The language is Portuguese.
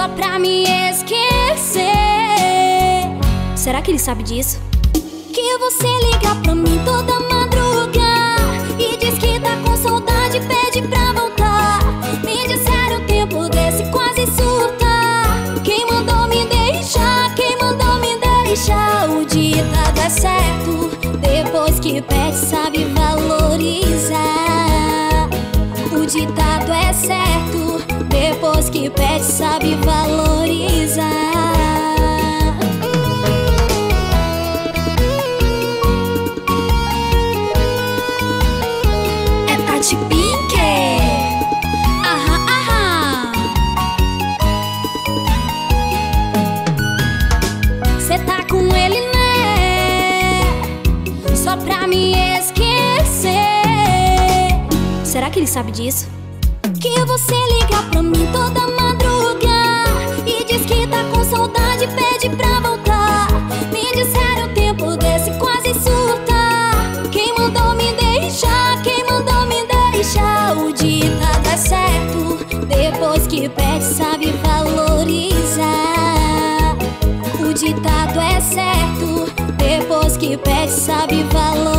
só pra me esquecer. Será que ele sabe disso? Que você liga pra mim toda madruga e diz que tá com saudade, pede pra voltar. Me disseram o tempo desse quase surta. Quem mandou me deixar? Quem mandou me deixar? O ditado é certo. Depois que pede, sabe valorizar. É certo. Depois que pede, sabe valorizar. É Tati Pink. Aham, aham. Cê tá com ele, né? Só pra me esquecer. Será que ele sabe disso? Que você liga pra mim toda madruga e diz que tá com saudade, pede pra voltar. Me disseram o tempo desse quase surta. Quem mandou me deixar? Quem mandou me deixar? O ditado é certo. Depois que pede, sabe valorizar. O ditado é certo. Depois que pede, sabe valorizar.